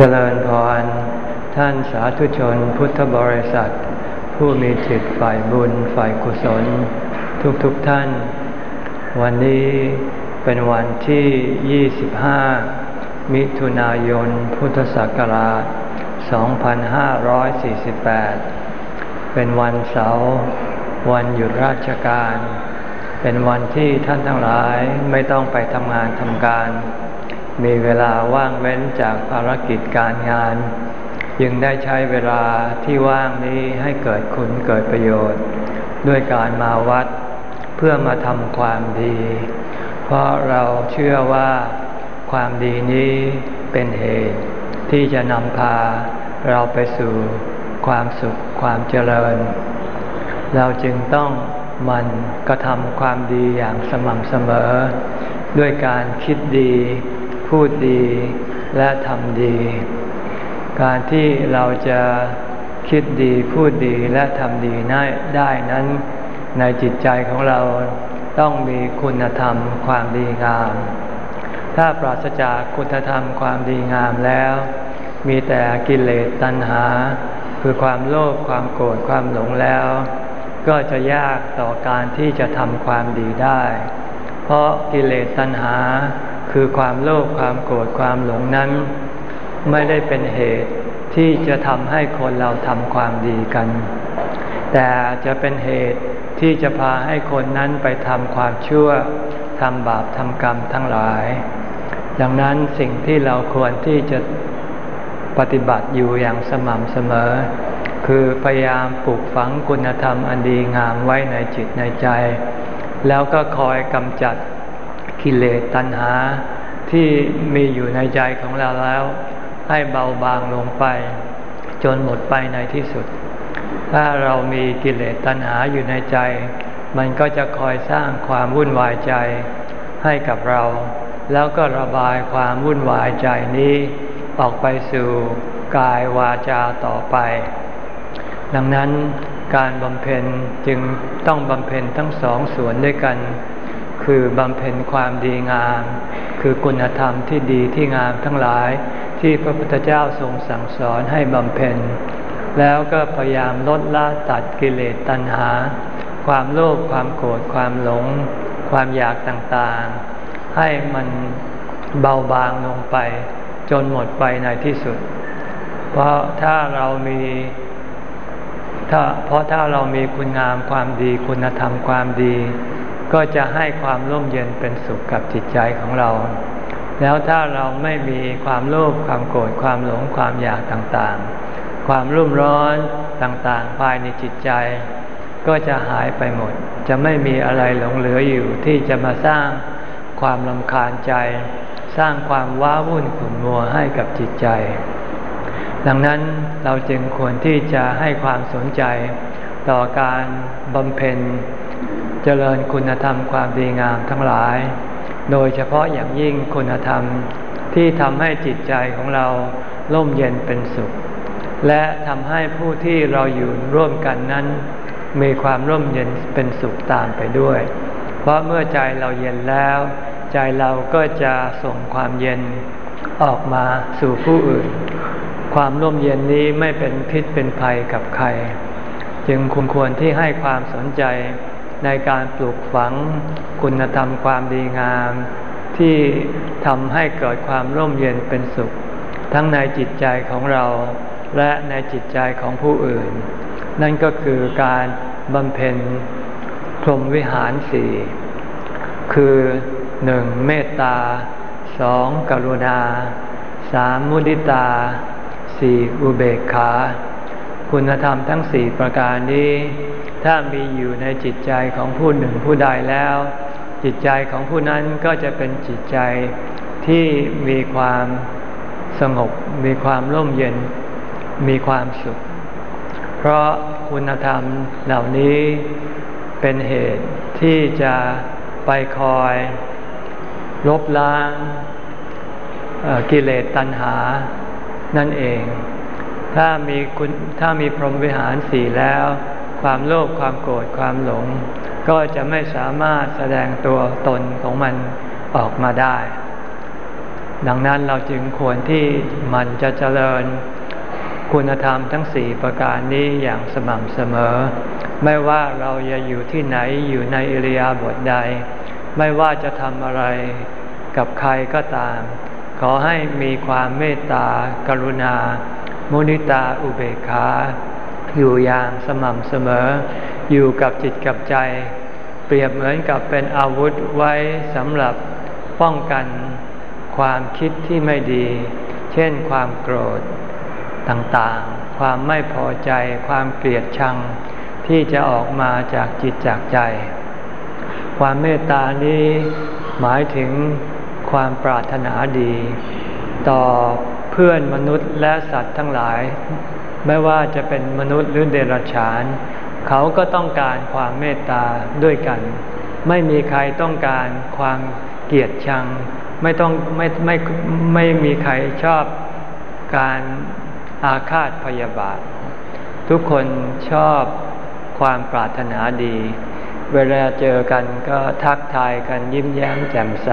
เจริญพร ท่านสาธุชนพุทธบริษัท ผู้มีจิตฝ่ายบุญฝ่ายกุศล ทุกๆทท่าน วันนี้เป็นวันที่ 25 มิถุนายน พุทธศักราช 2548 เป็นวันเสาร์วันหยุดราชการ เป็นวันที่ท่านทั้งหลายไม่ต้องไปทำงานทำการ มีเวลาว่างเว้นจากภารกิจการงานยังได้ใช้เวลาที่ว่างนี้ให้เกิดคุณเกิดประโยชน์ ด้วยการมาวัด เพื่อมาทำความดี เพราะเราเชื่อว่าความดีนี้เป็นเหตุ ที่จะนำพาเราไปสู่ความสุขความเจริญ เราจึงต้องมันกระทำความดีอย่างสม่ำเสมอ ด้วยการคิดดี พูดดีและทำดี การที่เราจะคิดดีพูดดีและทำดีได้นั้น ในจิตใจของเราต้องมีคุณธรรมความดีงาม ถ้าปราศจากคุณธรรมความดีงามแล้ว มีแต่กิเลสตัณหา คือความโลภความโกรธความหลงแล้ว ก็จะยากต่อการที่จะทำความดีได้ เพราะกิเลสตัณหา คือความโลภความโกรธความหลงนั้น ไม่ได้เป็นเหตุที่จะทำให้คนเราทำความดีกัน แต่จะเป็นเหตุที่จะพาให้คนนั้นไปทำความชั่วทำบาปทำกรรมทั้งหลาย ดังนั้นสิ่งที่เราควรที่จะปฏิบัติอยู่อย่างสม่ำเสมอ คือพยายามปลูกฝังคุณธรรมอันดีงามไว้ในจิตในใจ แล้วก็คอยกำจัดกิเลสตัณหาที่มีอยู่ในใจของเราแล้ว ให้เบาบางลงไป จนหมดไปในที่สุด ถ้าเรามีกิเลสตัณหาอยู่ในใจ มันก็จะคอยสร้างความวุ่นวายใจให้กับเรา แล้วก็ระบายความวุ่นวายใจนี้ ออกไปสู่กายวาจาต่อไป ดังนั้น การบำเพ็ญจึงต้องบำเพ็ญทั้งสองส่วนด้วยกัน คือบำเพ็ญความดีงาม คือคุณธรรมที่ดีที่งามทั้งหลายที่พระพุทธเจ้าทรงสั่งสอนให้บำเพ็ญ แล้วก็พยายามลดละตัดกิเลสตัณหา ความโลภความโกรธความหลง ความอยากต่างๆ ให้มันเบาบางลงไป จนหมดไปในที่สุด เพราะถ้าเรามี ถ้าเพราะถ้าเรามีคุณงามความดีคุณธรรมความดี ก็จะให้ความร่มเย็นเป็นสุขกับจิตใจของเรา แล้วถ้าเราไม่มีความโลภความโกรธความหลงความอยากต่างๆ ความรุ่มร้อนต่างๆ ภายในจิตใจ ก็จะหายไปหมด จะไม่มีอะไรหลงเหลืออยู่ที่จะมาสร้างความลำคาญใจ สร้างความว้าวุ่นขุ่นมัวให้กับจิตใจ ดังนั้นเราจึงควรที่จะให้ความสนใจต่อการบำเพ็ญ เจริญคุณธรรมความดีงามทั้งหลาย โดยเฉพาะอย่างยิ่งคุณธรรมที่ทำให้จิตใจของเราล่มเย็นเป็นสุข และทำให้ผู้ที่เราอยู่ร่วมกันนั้น มีความร่มเย็นเป็นสุขตามไปด้วย เพราะเมื่อใจเราเย็นแล้ว ใจเราก็จะส่งความเย็นออกมาสู่ผู้อื่น ความร่มเย็นนี้ไม่เป็นพิษเป็นภัยกับใคร จึงคุณควรที่ให้ความสนใจในการปลูกฝังคุณธรรมความดีงาม ที่ทำให้เกิดความร่มเย็นเป็นสุข ทั้งในจิตใจของเราและในจิตใจของผู้อื่น นั่นก็คือการบำเพ็ญพรหมวิหารสี่คือหนึ่งเมตตาสองกรุณาสามมุดิตา สี่อุเบกขา คุณธรรมทั้งสี่ประการนี้ ถ้ามีอยู่ในจิตใจของผู้หนึ่งผู้ใดแล้ว จิตใจของผู้นั้นก็จะเป็นจิตใจที่มีความสงบ มีความร่มเย็น มีความสุข เพราะคุณธรรมเหล่านี้เป็นเหตุที่จะไปคอย ลบล้างกิเลสตัณหา นั่นเอง ถ้ามีคุณถ้ามีพรหมวิหารสี่แล้ว ความโลภความโกรธความหลง ก็จะไม่สามารถแสดงตัวตนของมันออกมาได้ ดังนั้นเราจึงควรที่มันจะเจริญคุณธรรมทั้งสี่ประการนี้อย่างสม่ำเสมอ ไม่ว่าเราจะอยู่ที่ไหนอยู่ในอิริยาบถใด ไม่ว่าจะทำอะไรกับใครก็ตาม ขอให้มีความเมตตา กรุณา มุนิตาอุเบกขา อยู่อย่างสม่ำเสมอ อยู่กับจิตกับใจ เปรียบเหมือนกับเป็นอาวุธไว้สำหรับป้องกันความคิดที่ไม่ดี เช่นความโกรธต่างๆ ความไม่พอใจ ความเกลียดชัง ที่จะออกมาจากจิตจากใจ ความเมตตานี้หมายถึง ความปรารถนาดี ต่อเพื่อนมนุษย์และสัตว์ทั้งหลาย ไม่ว่าจะเป็นมนุษย์หรือเดรัจฉาน เขาก็ต้องการความเมตตาด้วยกัน ไม่มีใครต้องการความเกลียดชัง ไม่ต้องไม่ไม่ไม่มีใครชอบการอาฆาตพยาบาท ทุกคนชอบความปรารถนาดี เวลาเจอกันก็ทักทายกันยิ้มแย้มแจ่มใส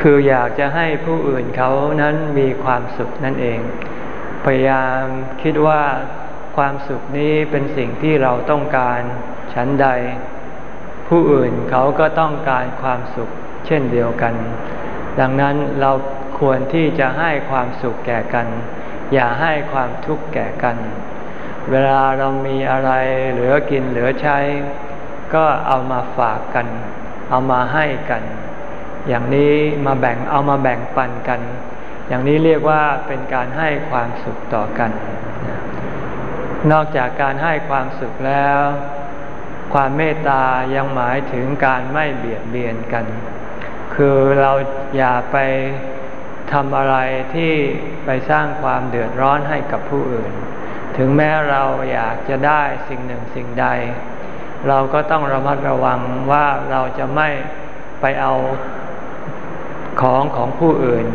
คืออยากจะให้ผู้อื่นเขานั้นมีความสุขนั่นเอง พยายามคิดว่าความสุขนี้เป็นสิ่งที่เราต้องการชั้นใด ผู้อื่นเขาก็ต้องการความสุขเช่นเดียวกัน ดังนั้นเราควรที่จะให้ความสุขแก่กัน อย่าให้ความทุกข์แก่กัน เวลาเรามีอะไรเหลือกินเหลือใช้ ก็เอามาฝากกัน เอามาให้กัน อย่างนี้มาแบ่งเอามาแบ่งปันกัน อย่างนี้เรียกว่าเป็นการให้ความสุขต่อกัน นอกจากการให้ความสุขแล้ว ความเมตตายังหมายถึงการไม่เบียดเบียนกัน คือเราอย่าไปทำอะไรที่ไปสร้างความเดือดร้อนให้กับผู้อื่น ถึงแม้เราอยากจะได้สิ่งหนึ่งสิ่งใด เราก็ต้องระมัดระวังว่าเราจะไม่ไปเอาของของผู้อื่น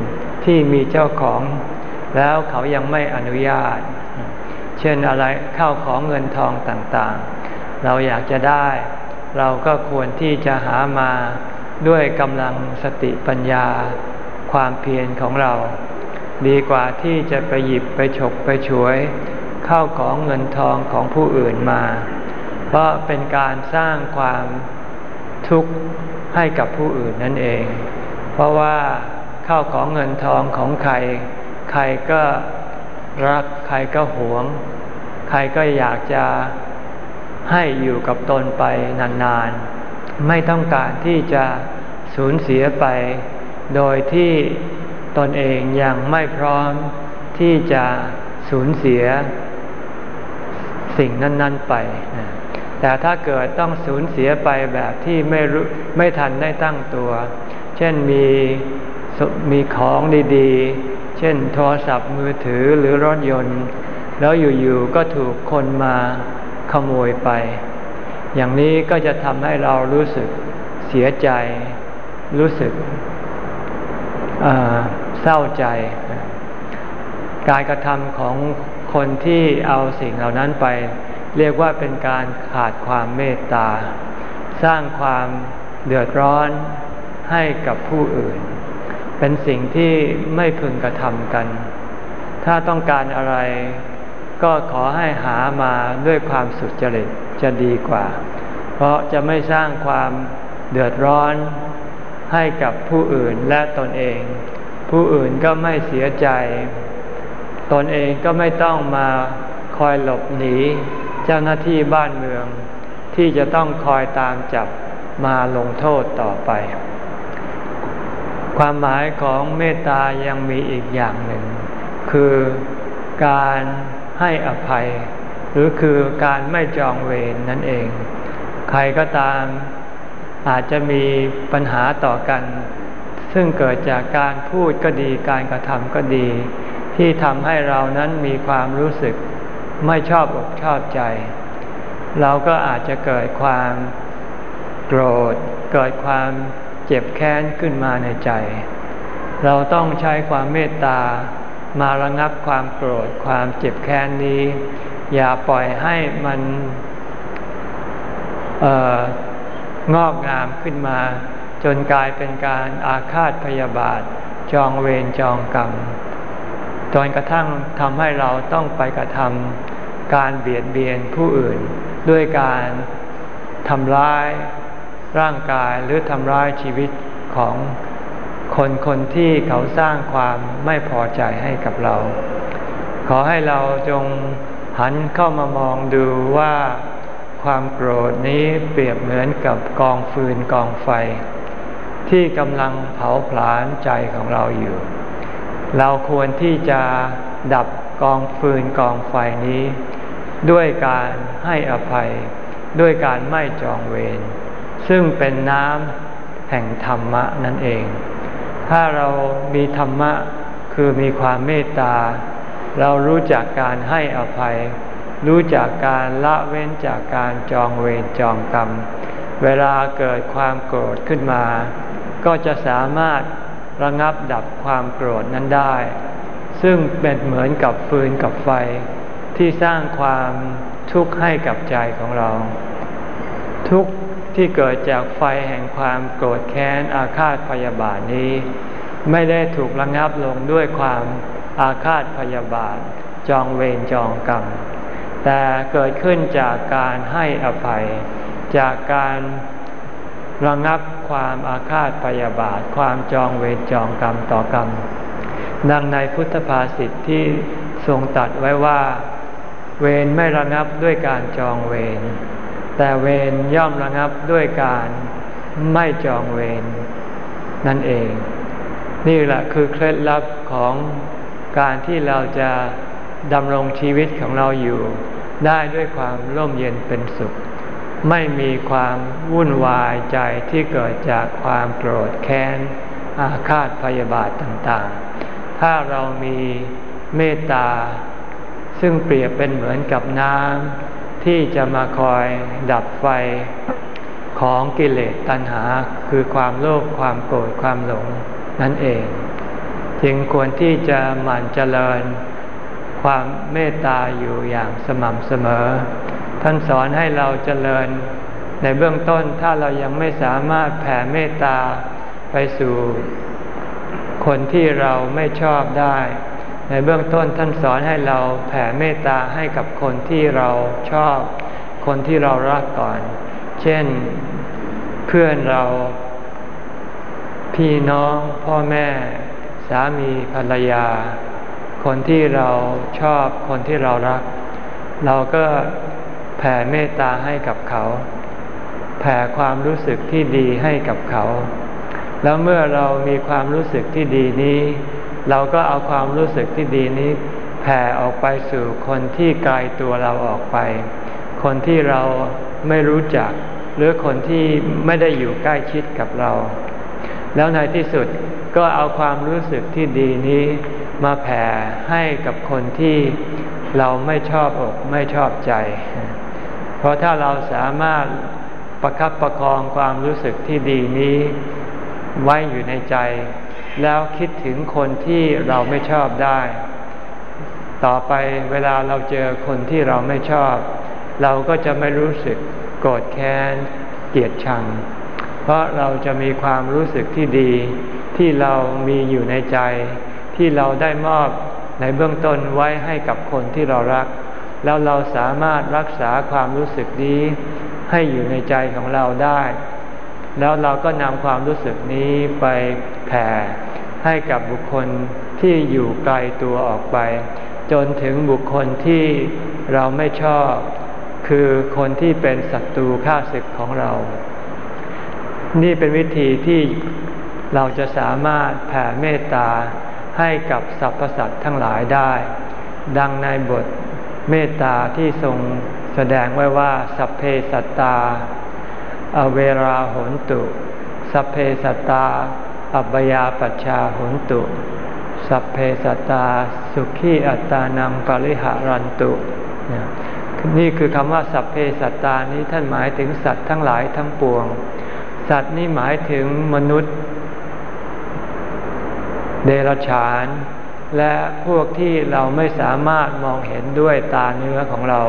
ที่มีเจ้าของ แล้วเขายังไม่อนุญาต เช่นอะไรเข้าของเงินทองต่างๆ เราอยากจะได้ เราก็ควรที่จะหามาด้วยกำลังสติปัญญา ความเพียรของเรา ดีกว่าที่จะไปหยิบไปฉกไปฉวย ข้าของเงินทองของผู้อื่นมา เพราะเป็นการสร้างความทุกข์ให้กับผู้อื่นนั่นเอง เพราะว่าเข้าของเงินทองของใคร ใครก็รักใครก็หวง ใครก็อยากจะให้อยู่กับตนไปนานๆ ไม่ต้องการที่จะสูญเสียไป โดยที่ตนเองยังไม่พร้อมที่จะสูญเสีย สิ่งนั้น ๆไป แต่ถ้าเกิดต้องสูญเสียไปแบบที่ไม่รู้ไม่ทันได้ตั้งตัว เช่นมีมีของดีๆ เช่นโทรศัพท์มือถือหรือรถยนต์ แล้วอยู่ๆก็ถูกคนมาขโมยไป อย่างนี้ก็จะทำให้เรารู้สึกเสียใจ รู้สึกเศร้าใจ การกระทำของ คนที่เอาสิ่งเหล่านั้นไป เรียกว่าเป็นการขาดความเมตตา สร้างความเดือดร้อนให้กับผู้อื่น เป็นสิ่งที่ไม่พึงกระทำกัน ถ้าต้องการอะไรก็ขอให้หามาด้วยความสุจริตจะดีกว่า เพราะจะไม่สร้างความเดือดร้อนให้กับผู้อื่นและตนเอง ผู้อื่นก็ไม่เสียใจ ตนเองก็ไม่ต้องมาคอยหลบหนีเจ้าหน้าที่บ้านเมือง ที่จะต้องคอยตามจับมาลงโทษต่อไป ความหมายของเมตตายังมีอีกอย่างหนึ่ง คือการให้อภัย หรือคือการไม่จองเวรนนั่นเอง ใครก็ตามอาจจะมีปัญหาต่อกัน ซึ่งเกิดจากการพูดก็ดีการกระทำก็ดี ที่ทำให้เรานั้นมีความรู้สึกไม่ชอบอกชอบใจ เราก็อาจจะเกิดความโกรธ เกิดความเจ็บแค้นขึ้นมาในใจ เราต้องใช้ความเมตตามาระงับความโกรธความเจ็บแค้นนี้ อย่าปล่อยให้มันงอกงามขึ้นมา จนกลายเป็นการอาฆาตพยาบาท จองเวรจองกรรม จนกระทั่งทำให้เราต้องไปกระทำการเบียดเบียนผู้อื่น ด้วยการทำร้ายร่างกายหรือทำร้ายชีวิตของคนคนที่เขาสร้างความไม่พอใจให้กับเรา ขอให้เราจงหันเข้ามามองดูว่าความโกรธนี้เปรียบเหมือนกับกองฟืนกองไฟ ที่กำลังเผาผลาญใจของเราอยู่ เราควรที่จะดับกองฟืนกองไฟนี้ ด้วยการให้อภัย ด้วยการไม่จองเวรซึ่งเป็นน้ำแห่งธรรมะนั่นเอง ถ้าเรามีธรรมะคือมีความเมตตา เรารู้จักการให้อภัย รู้จักการละเว้นจากการจองเวรจองกรรม เวลาเกิดความโกรธขึ้นมา ก็จะสามารถ ระงับดับความโกรธนั้นได้ ซึ่งเป็นเหมือนกับฟืนกับไฟ ที่สร้างความทุกข์ให้กับใจของเรา ทุกที่เกิดจากไฟแห่งความโกรธแค้นอาฆาตพยาบาทนี้ ไม่ได้ถูกระงับลงด้วยความอาฆาตพยาบาท จองเวรจองกรรมแต่เกิดขึ้นจากการให้อภัย จากการระงับ ความอาฆาตพยาบาท ความจองเวรจองกรรมต่อกรรม ดังในพุทธภาษิตที่ทรงตัดไว้ว่า เวรไม่ระงับด้วยการจองเวร แต่เวรย่อมระงับด้วยการไม่จองเวรนั่นเอง นี่แหละคือเคล็ดลับของการที่เราจะดำรงชีวิตของเราอยู่ ได้ด้วยความร่มเย็นเป็นสุข ไม่มีความวุ่นวายใจที่เกิดจากความโกรธแค้น อาฆาตพยาบาทต่างๆ ถ้าเรามีเมตตา ซึ่งเปรียบเป็นเหมือนกับน้ำที่จะมาคอยดับไฟของกิเลสตัณหาคือความโลภความโกรธความหลงนั่นเอง จึงควรที่จะหมั่นเจริญ ความเมตตาอยู่อย่างสม่ำเสมอ ท่านสอนให้เราเจริญ ในเบื้องต้นถ้าเรายังไม่สามารถแผ่เมตตาไปสู่ คนที่เราไม่ชอบได้ ในเบื้องต้นท่านสอนให้เราแผ่เมตตาให้กับคนที่เราชอบ คนที่เรารักก่อน เช่น เพื่อนเรา พี่น้องพ่อแม่ สามีภรรยา คนที่เราชอบคนที่เรารัก เราก็ แผ่เมตตาให้กับเขา แผ่ความรู้สึกที่ดีให้กับเขา แล้วเมื่อเรามีความรู้สึกที่ดีนี้ เราก็เอาความรู้สึกที่ดีนี้ แผ่ออกไปสู่คนที่ไกลตัวเราออกไป คนที่เราไม่รู้จัก หรือคนที่ไม่ได้อยู่ใกล้ชิดกับเรา แล้วในที่สุดก็เอาความรู้สึกที่ดีนี้มาแผ่ให้กับคนที่เราไม่ชอบอกไม่ชอบใจ เพราะถ้าเราสามารถประคับประคองความรู้สึกที่ดีนี้ไว้อยู่ในใจ แล้วคิดถึงคนที่เราไม่ชอบได้ ต่อไปเวลาเราเจอคนที่เราไม่ชอบ เราก็จะไม่รู้สึกโกรธแค้นเกลียดชัง เพราะเราจะมีความรู้สึกที่ดี ที่เรามีอยู่ในใจ ที่เราได้มอบในเบื้องต้นไว้ให้กับคนที่เรารัก แล้วเราสามารถรักษาความรู้สึกนี้ให้อยู่ในใจของเราได้ แล้วเราก็นำความรู้สึกนี้ไปแผ่ให้กับบุคคลที่อยู่ไกลตัวออกไป จนถึงบุคคลที่เราไม่ชอบ คือคนที่เป็นศัตรูข้าศึกของเรา นี่เป็นวิธีที่เราจะสามารถแผ่เมตตาให้กับสรรพสัตว์ทั้งหลายได้ ดังในบท เมตตาที่ทรงแสดงไว้ว่า สัพเพสัตตา อเวราหนตุ สัพเพสัตตา อัปยาปัชชาหนตุ สัพเพสตา สุขีอัตานังปริหารันตุ นี่คือคำว่าสัพเพสัตตานี้ท่านหมายถึงสัตว์ทั้งหลายทั้งปวง สัตว์นี้หมายถึงมนุษย์ เดรัจฉาน และพวกที่เราไม่สามารถมองเห็นด้วยตาเนื้อของเรา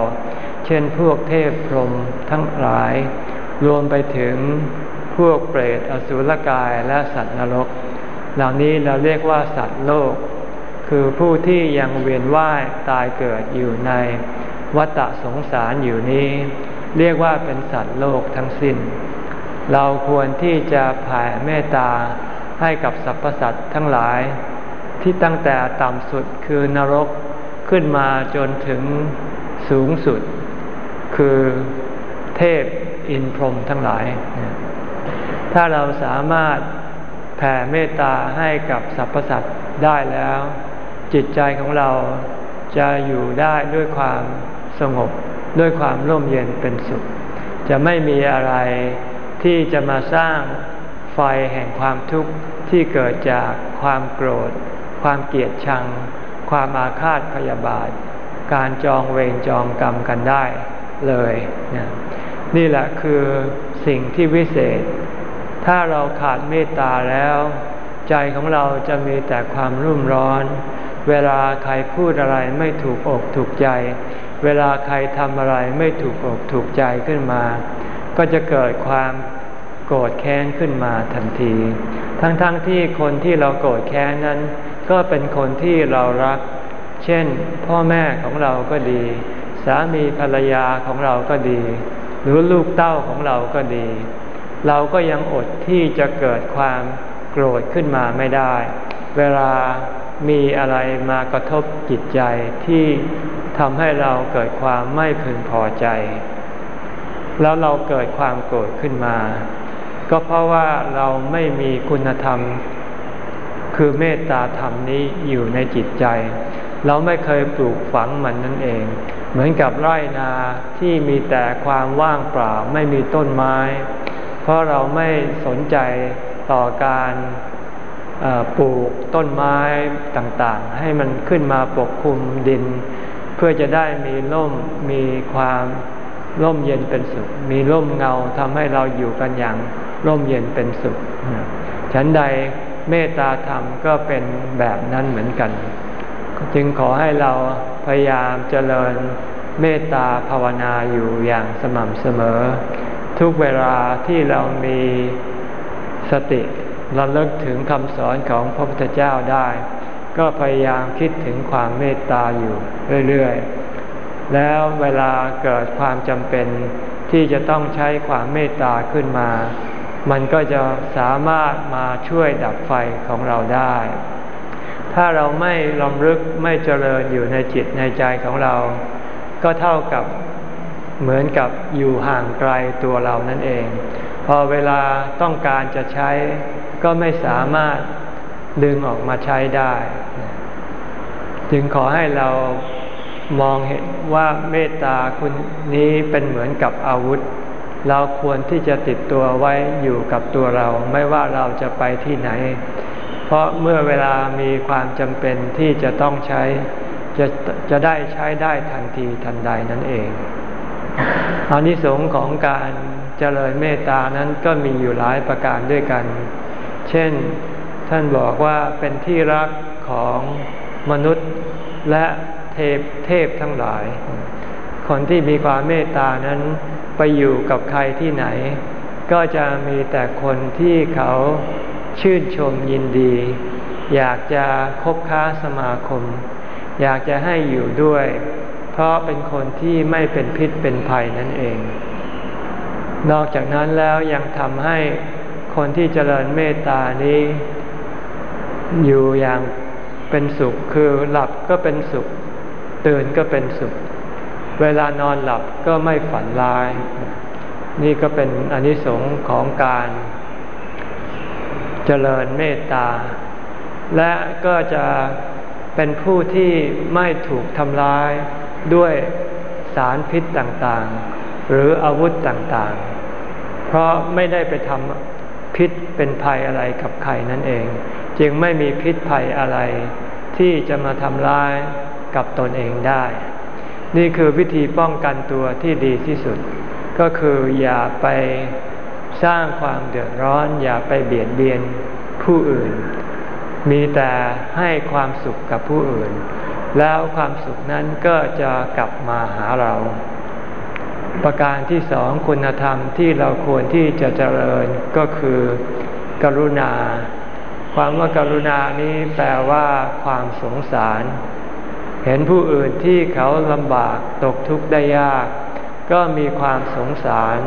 เช่นพวกเทพพรหมทั้งหลาย รวมไปถึงพวกเปรตอสุรกายและสัตว์นรก เหล่านี้เราเรียกว่าสัตว์โลก คือผู้ที่ยังเวียนว่ายตายเกิดอยู่ในวัฏสงสารอยู่นี้ เรียกว่าเป็นสัตว์โลกทั้งสิ้น เราควรที่จะแผ่เมตตาให้กับสรรพสัตว์ทั้งหลาย ที่ตั้งแต่ต่ำสุดคือนรกขึ้นมาจนถึงสูงสุด คือเทพอินพรหมทั้งหลาย ถ้าเราสามารถแผ่เมตตาให้กับสรรพสัตว์ได้แล้ว จิตใจของเราจะอยู่ได้ด้วยความสงบด้วยความร่มเย็นเป็นสุข จะไม่มีอะไรที่จะมาสร้างไฟแห่งความทุกข์ที่เกิดจากความโกรธ ความเกลียดชัง ความอาฆาตพยาบาท การจองเวรจองกรรมกันได้เลยนี่แหละคือสิ่งที่วิเศษ ถ้าเราขาดเมตตาแล้ว ใจของเราจะมีแต่ความรุ่มร้อน เวลาใครพูดอะไรไม่ถูกอกถูกใจ เวลาใครทำอะไรไม่ถูกอกถูกใจขึ้นมา ก็จะเกิดความโกรธแค้นขึ้นมาทันที ทั้งๆทที่คนที่เราโกรธแค้นนั้น ก็เป็นคนที่เรารัก เช่น พ่อแม่ของเราก็ดี สามีภรรยาของเราก็ดี หรือลูกเต้าของเราก็ดี เราก็ยังอดที่จะเกิดความโกรธขึ้นมาไม่ได้ เวลามีอะไรมากระทบจิตใจที่ทำให้เราเกิดความไม่พึงพอใจ แล้วเราเกิดความโกรธขึ้นมา ก็เพราะว่าเราไม่มีคุณธรรม คือเมตตาธรรมนี้อยู่ในจิตใจ เราไม่เคยปลูกฝังมันนั่นเอง เหมือนกับไร่นาที่มีแต่ความว่างเปล่าไม่มีต้นไม้ เพราะเราไม่สนใจต่อการปลูกต้นไม้ต่างๆ ให้มันขึ้นมาปกคลุมดิน เพื่อจะได้มีร่มมีความร่มเย็นเป็นสุข มีร่มเงาทำให้เราอยู่กันอย่างร่มเย็นเป็นสุข ฉันใด เมตตาธรรมก็เป็นแบบนั้นเหมือนกัน จึงขอให้เราพยายามเจริญเมตตาภาวนาอยู่อย่างสม่ำเสมอ ทุกเวลาที่เรามีสติเราเลิกถึงคำสอนของพระพุทธเจ้าได้ ก็พยายามคิดถึงความเมตตาอยู่เรื่อยๆ แล้วเวลาเกิดความจำเป็นที่จะต้องใช้ความเมตตาขึ้นมา มันก็จะสามารถมาช่วยดับไฟของเราได้ ถ้าเราไม่ลำลึกไม่เจริญอยู่ในจิตในใจของเรา ก็เท่ากับเหมือนกับอยู่ห่างไกลตัวเรานั่นเอง พอเวลาต้องการจะใช้ ก็ไม่สามารถดึงออกมาใช้ได้ จึงขอให้เรามองเห็นว่าเมตตาคุณนี้เป็นเหมือนกับอาวุธ เราควรที่จะติดตัวไว้อยู่กับตัวเรา ไม่ว่าเราจะไปที่ไหน เพราะเมื่อเวลามีความจำเป็นที่จะต้องใช้ จะจะได้ใช้ได้ทันทีทันใดนั่นเองอานิสงส์ของการเจริญเมตตานั้นก็มีอยู่หลายประการด้วยกัน เช่น ท่านบอกว่าเป็นที่รักของมนุษย์และเทพเทพทั้งหลาย คนที่มีความเมตตานั้น ไปอยู่กับใครที่ไหน ก็จะมีแต่คนที่เขาชื่นชมยินดี อยากจะคบค้าสมาคม อยากจะให้อยู่ด้วย เพราะเป็นคนที่ไม่เป็นพิษเป็นภัยนั่นเอง นอกจากนั้นแล้วยังทำให้คนที่เจริญเมตตานี้ อยู่อย่างเป็นสุขคือหลับก็เป็นสุข ตื่นก็เป็นสุข เวลานอนหลับก็ไม่ฝันร้าย นี่ก็เป็นอนิสงค์ของการเจริญเมตตา และก็จะเป็นผู้ที่ไม่ถูกทำร้ายด้วยสารพิษต่างๆ หรืออาวุธต่างๆ เพราะไม่ได้ไปทำพิษเป็นภัยอะไรกับใครนั่นเอง จึงไม่มีพิษภัยอะไรที่จะมาทำร้ายกับตนเองได้ นี่คือวิธีป้องกันตัวที่ดีที่สุด ก็คืออย่าไปสร้างความเดือดร้อน อย่าไปเบียดเบียนผู้อื่น มีแต่ให้ความสุขกับผู้อื่น แล้วความสุขนั้นก็จะกลับมาหาเรา ประการที่สองคุณธรรมที่เราควรที่จะเจริญก็คือกรุณา ความว่ากรุณานี้แปลว่าความสงสาร เห็นผู้อื่นที่เขาลำบากตกทุกข์ได้ยาก ก็มีความสงสาร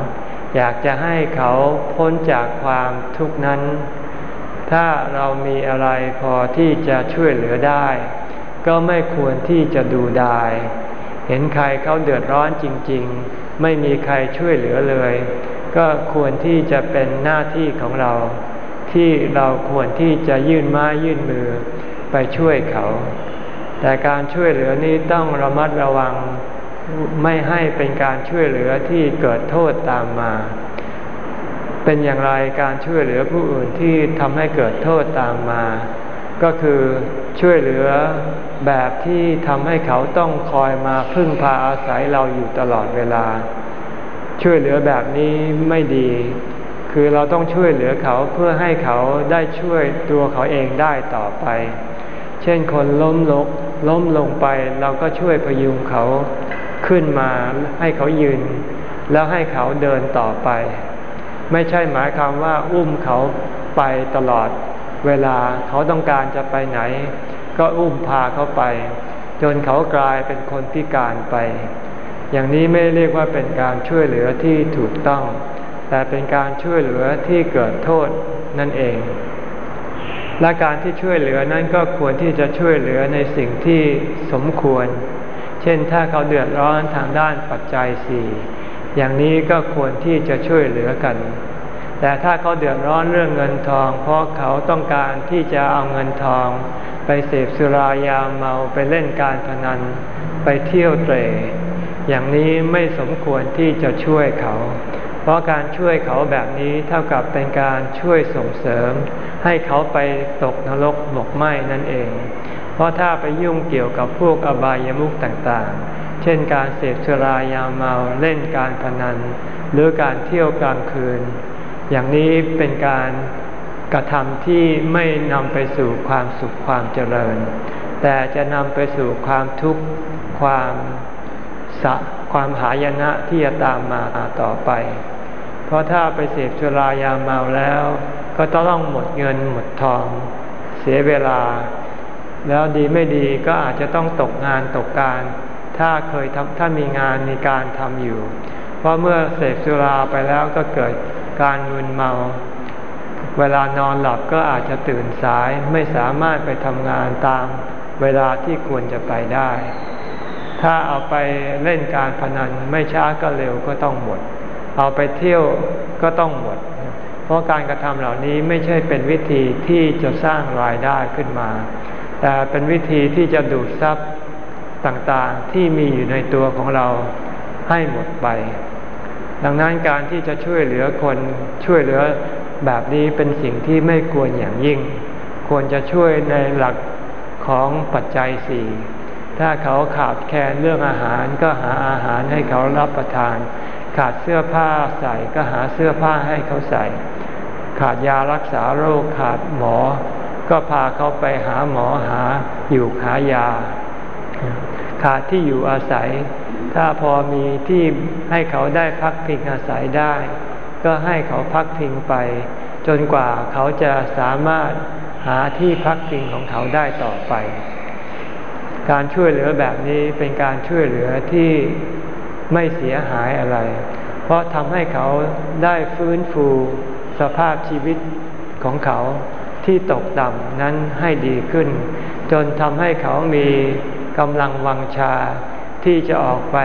อยากจะให้เขาพ้นจากความทุกข์นั้น ถ้าเรามีอะไรพอที่จะช่วยเหลือได้ ก็ไม่ควรที่จะดูดายเห็นใครเขาเดือดร้อนจริง ๆ ไม่มีใครช่วยเหลือเลย ก็ควรที่จะเป็นหน้าที่ของเรา ที่เราควรที่จะยื่นไม้ยื่นมือไปช่วยเขา แต่การช่วยเหลือนี้ต้องระมัดระวังไม่ให้เป็นการช่วยเหลือที่เกิดโทษตามมา เป็นอย่างไรการช่วยเหลือผู้อื่นที่ทำให้เกิดโทษตามมา ก็คือช่วยเหลือแบบที่ทำให้เขาต้องคอยมาพึ่งพาอาศัยเราอยู่ตลอดเวลา ช่วยเหลือแบบนี้ไม่ดี คือเราต้องช่วยเหลือเขาเพื่อให้เขาได้ช่วยตัวเขาเองได้ต่อไป เช่นคนล้มลก ล้มลงไปเราก็ช่วยพยุงเขาขึ้นมาให้เขายืน แล้วให้เขาเดินต่อไป ไม่ใช่หมายความว่าอุ้มเขาไปตลอด เวลาเขาต้องการจะไปไหน ก็อุ้มพาเขาไป จนเขากลายเป็นคนพิการไป อย่างนี้ไม่เรียกว่าเป็นการช่วยเหลือที่ถูกต้อง แต่เป็นการช่วยเหลือที่เกิดโทษนั่นเอง และการที่ช่วยเหลือนั้นก็ควรที่จะช่วยเหลือในสิ่งที่สมควร เช่นถ้าเขาเดือดร้อนทางด้านปัจจัยสี่อย่างนี้ก็ควรที่จะช่วยเหลือกัน แต่ถ้าเขาเดือดร้อนเรื่องเงินทอง เพราะเขาต้องการที่จะเอาเงินทอง ไปเสพสุรายาเมาไปเล่นการพนัน ไปเที่ยวเตะอย่างนี้ไม่สมควรที่จะช่วยเขา เพราะการช่วยเขาแบบนี้เท่ากับเป็นการช่วยส่งเสริม ให้เขาไปตกนรกหมกไหมนั่นเอง เพราะถ้าไปยุ่งเกี่ยวกับพวกอบายามุขต่างๆ เช่นการเสพสุรายาเมาเล่นการพนัน หรือการเที่ยวกลางคืน อย่างนี้เป็นการกระทำที่ไม่นำไปสู่ความสุขความเจริญ แต่จะนำไปสู่ความทุกข์ความสะความหายนะที่จะตามมาต่อไป เพราะถ้าไปเสพชุรายาเมาแล้ว ก็ต้องหมดเงินหมดทอง เสียเวลา แล้วดีไม่ดีก็อาจจะต้องตกงานตกการ ถ้าเคยทำถ้ามีงานมีการทำอยู่ เพราะเมื่อเสพสุราไปแล้วก็เกิดการมึนเมา เวลานอนหลับก็อาจจะตื่นสายไม่สามารถไปทำงานตามเวลาที่ควรจะไปได้ ถ้าเอาไปเล่นการพนันไม่ช้าก็เร็วก็ต้องหมด เอาไปเที่ยวก็ต้องหมด เพราะการกระทำเหล่านี้ไม่ใช่เป็นวิธีที่จะสร้างรายได้ขึ้นมา แต่เป็นวิธีที่จะดูดทรัพย์ต่างๆที่มีอยู่ในตัวของเราให้หมดไป ดังนั้นการที่จะช่วยเหลือคนช่วยเหลือแบบนี้เป็นสิ่งที่ไม่ควรอย่างยิ่ง ควรจะช่วยในหลักของปัจจัยสี่ถ้าเขาขาดแคลนเรื่องอาหารก็หาอาหารให้เขารับประทาน ขาดเสื้อผ้าใส่ก็หาเสื้อผ้าให้เขาใส่ ขาดยารักษาโรคขาดหมอ ก็พาเขาไปหาหมอหาอยู่หายา ขาดที่อยู่อาศัย ถ้าพอมีที่ให้เขาได้พักพิงอาศัยได้ ก็ให้เขาพักพิงไป จนกว่าเขาจะสามารถหาที่พักพิงของเขาได้ต่อไป การช่วยเหลือแบบนี้เป็นการช่วยเหลือที่ ไม่เสียหายอะไร เพราะทำให้เขาได้ฟื้นฟูสภาพชีวิตของเขาที่ตกต่ำนั้นให้ดีขึ้น จนทำให้เขามีกำลังวังชาที่จะออกไป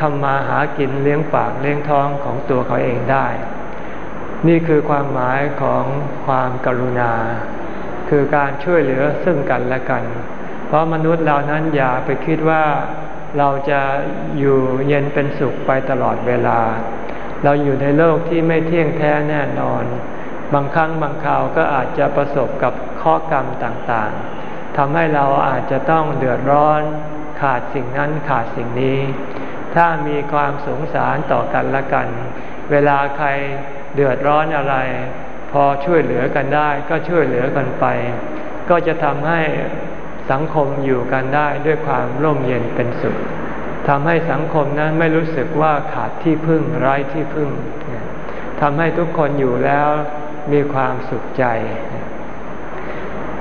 ทำมาหากินเลี้ยงปากเลี้ยงท้องของตัวเขาเองได้ นี่คือความหมายของความกรุณา คือการช่วยเหลือซึ่งกันและกัน เพราะมนุษย์เรานั้นอย่าไปคิดว่า เราจะอยู่เย็นเป็นสุขไปตลอดเวลา เราอยู่ในโลกที่ไม่เที่ยงแท้แน่นอน บางครั้งบางคราวก็อาจจะประสบกับข้อกรรมต่างๆทำให้เราอาจจะต้องเดือดร้อน ขาดสิ่งนั้นขาดสิ่งนี้ ถ้ามีความสงสารต่อกันละกัน เวลาใครเดือดร้อนอะไร พอช่วยเหลือกันได้ก็ช่วยเหลือกันไป ก็จะทำให้ สังคมอยู่กันได้ด้วยความร่มเย็นเป็นสุขทำให้สังคมนั้นไม่รู้สึกว่าขาดที่พึ่งไร้ที่พึ่งทำให้ทุกคนอยู่แล้วมีความสุขใจ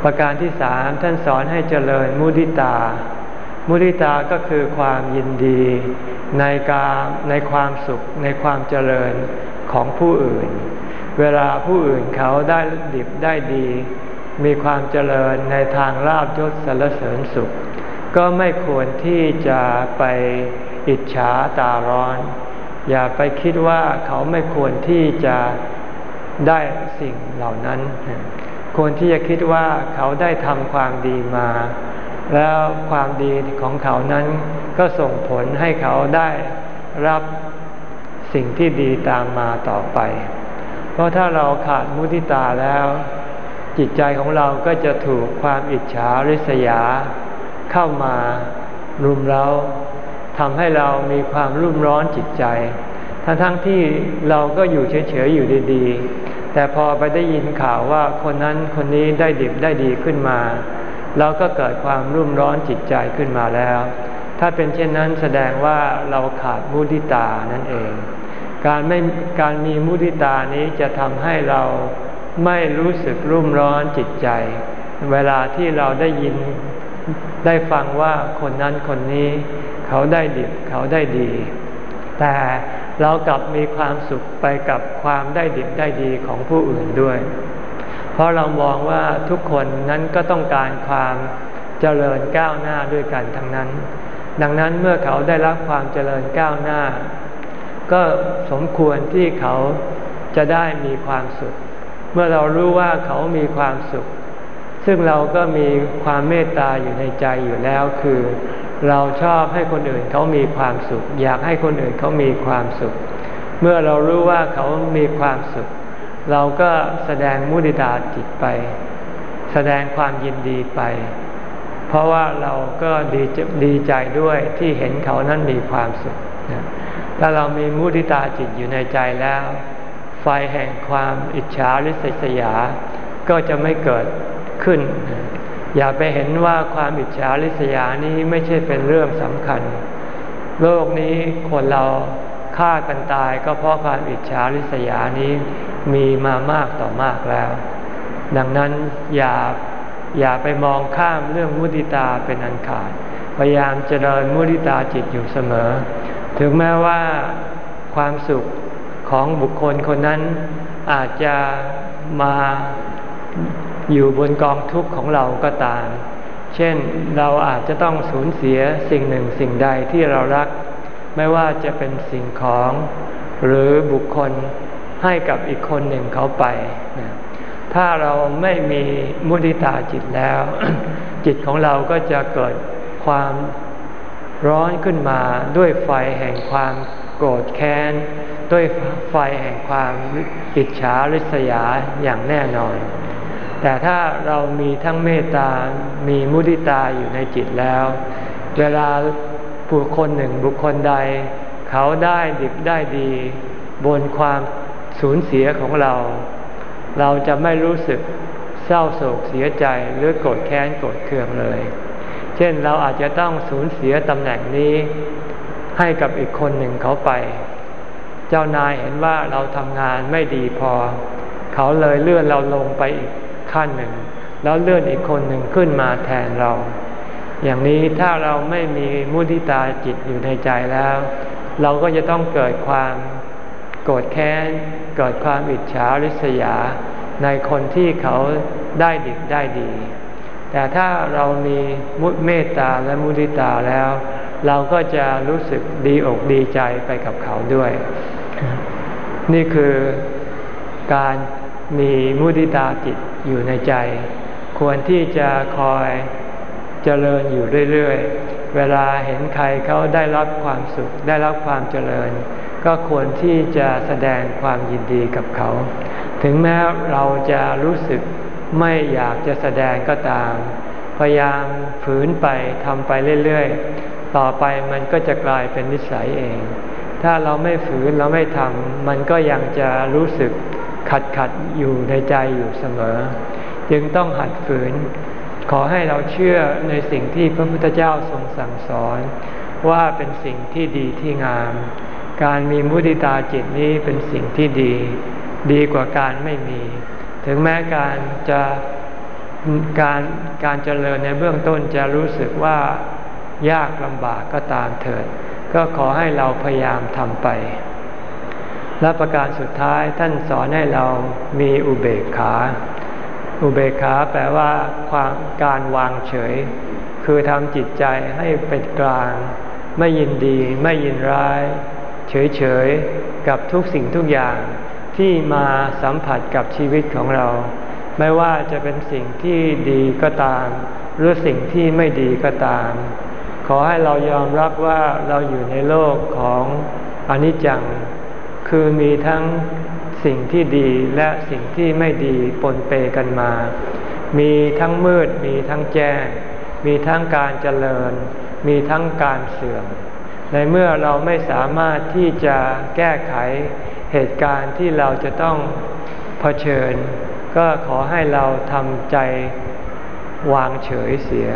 ประการที่สามท่านสอนให้เจริญมุทิตา มุทิตาก็คือความยินดี ในการในความสุขในความเจริญของผู้อื่น เวลาผู้อื่นเขาได้ดิบได้ดี มีความเจริญในทางลาบยศสรรเสริญสุข ก็ไม่ควรที่จะไปอิจฉาตาร้อน อย่าไปคิดว่าเขาไม่ควรที่จะได้สิ่งเหล่านั้น ควรที่จะคิดว่าเขาได้ทำความดีมา แล้วความดีของเขานั้นก็ส่งผลให้เขาได้รับสิ่งที่ดีตามมาต่อไป เพราะถ้าเราขาดมุทิตาแล้ว จิตใจของเราก็จะถูกความอิจฉาริษยา เข้ามารุมเราทำให้เรามีความรุ่มร้อนจิตใจ ทั้งทั้งที่เราก็อยู่เฉยๆอยู่ดีๆ แต่พอไปได้ยินข่าวว่าคนนั้นคนนี้ได้ดิบได้ดีขึ้นมา เราก็เกิดความรุ่มร้อนจิตใจขึ้นมาแล้ว ถ้าเป็นเช่นนั้นแสดงว่าเราขาดมุทิตานั่นเอง การไม่การมีมุทิตานี้จะทำให้เรา ไม่รู้สึกรุ่มร้อนจิตใจ เวลาที่เราได้ยินได้ฟังว่าคนนั้นคนนี้ เขาได้ดิบเขาได้ดี แต่เรากลับมีความสุขไปกับความได้ดิบได้ดีของผู้อื่นด้วย เพราะเรามองว่าทุกคนนั้นก็ต้องการความเจริญก้าวหน้าด้วยกันทั้งนั้น ดังนั้นเมื่อเขาได้รับความเจริญก้าวหน้า ก็สมควรที่เขาจะได้มีความสุข เมื่อเรารู้ว่าเขามีความสุข ซึ่งเราก็มีความเมตตาอยู่ในใจอยู่แล้วคือ เราชอบให้คนอื่นเขามีความสุข อยากให้คนอื่นเขามีความสุข เมื่อเรารู้ว่าเขามีความสุข เราก็แสดงมุติตาจิตไป แสดงความยินดีไป เพราะว่าเราก็ดีดีใจด้วยที่เห็นเขานั้นมีความสุขถ้าเรามีมุทิตาจิตอยู่ในใจแล้ว ไฟแห่งความอิจฉาริษยา ก็จะไม่เกิดขึ้น อย่าไปเห็นว่าความอิจฉาริษยานี้ไม่ใช่เป็นเรื่องสำคัญ โลกนี้คนเราฆ่ากันตายก็เพราะความอิจฉาริษยานี้มีมามากต่อมากแล้ว ดังนั้นอย่าอย่าไปมองข้ามเรื่องมุติตาเป็นอันขาด พยายามเจริญมุติตาจิตอยู่เสมอ ถึงแม้ว่าความสุข ของบุคคลคนนั้นอาจจะมาอยู่บนกองทุกข์ของเราก็ตาม เช่นเราอาจจะต้องสูญเสียสิ่งหนึ่งสิ่งใดที่เรารัก ไม่ว่าจะเป็นสิ่งของ หรือบุคคลให้กับอีกคนหนึ่งเขาไป ถ้าเราไม่มีมุติตาจิตแล้ว จิตของเราก็จะเกิดความร้อนขึ้นมาด้วยไฟแห่งความ โกรธแค้น ด้วยไฟแห่งความอิจฉาริษยาอย่างแน่นอน แต่ถ้าเรามีทั้งเมตตา มีมุติตาอยู่ในจิตแล้ว เวลาบุคคลหนึ่งบุคคลใด เขาได้ดิบได้ดี บนความสูญเสียของเรา เราจะไม่รู้สึกเศร้าโศกเสียใจหรือโกรธแค้นโกรธเคืองเลย เช่นเราอาจจะต้องสูญเสียตำแหน่งนี้ ให้กับอีกคนหนึ่งเขาไป เจ้านายเห็นว่าเราทำงานไม่ดีพอ เขาเลยเลื่อนเราลงไปอีกขั้นหนึ่ง แล้วเลื่อนอีกคนหนึ่งขึ้นมาแทนเรา อย่างนี้ถ้าเราไม่มีมุทิตาจิตอยู่ในใจแล้ว เราก็จะต้องเกิดความโกรธแค้น เกิดความอิจฉาริษยา ในคนที่เขาได้ดิบได้ดี แต่ถ้าเรามีมุตเมตตาและมุทิตาแล้ว เราก็จะรู้สึกดีอกดีใจไปกับเขาด้วย นี่คือการมีมุทิตาจิตอยู่ในใจ ควรที่จะคอยเจริญอยู่เรื่อยๆ เวลาเห็นใครเขาได้รับความสุข ได้รับความเจริญ ก็ควรที่จะแสดงความยินดีกับเขา ถึงแม้เราจะรู้สึกไม่อยากจะแสดงก็ตาม พยายามฝืนไปทำไปเรื่อยๆ ต่อไปมันก็จะกลายเป็นนิสัยเอง ถ้าเราไม่ฝืนเราไม่ทำมันก็ยังจะรู้สึกขัดขัดอยู่ในใจอยู่เสมอ จึงต้องหัดฝืน ขอให้เราเชื่อในสิ่งที่พระพุทธเจ้าทรงสั่งสอน ว่าเป็นสิ่งที่ดีที่งาม การมีมุติตาจิตนี้เป็นสิ่งที่ดี ดีกว่าการไม่มี ถึงแม้การจะการการเจริญในเบื้องต้นจะรู้สึกว่า ยากลำบากก็ตามเถิด ก็ขอให้เราพยายามทำไป และประการสุดท้ายท่านสอนให้เรามีอุเบกขา อุเบกขาแปลว่าความการวางเฉย คือทำจิตใจให้เป็นกลาง ไม่ยินดีไม่ยินร้าย เฉยๆ กับทุกสิ่งทุกอย่างที่มาสัมผัสกับชีวิตของเรา ไม่ว่าจะเป็นสิ่งที่ดีก็ตาม หรือสิ่งที่ไม่ดีก็ตาม อให้เรายอมรับว่าเราอยู่ในโลกของอนิจจัง คือมีทั้งสิ่งที่ดีและสิ่งที่ไม่ดีปนเปกันมา มีทั้งมืดมีทั้งแจ้ง มีทั้งการเจริญ มีทั้งการเสื่อม ในเมื่อเราไม่สามารถที่จะแก้ไขเหตุการณ์ที่เราจะต้องเผชิญ ก็ขอให้เราทำใจวางเฉยเสีย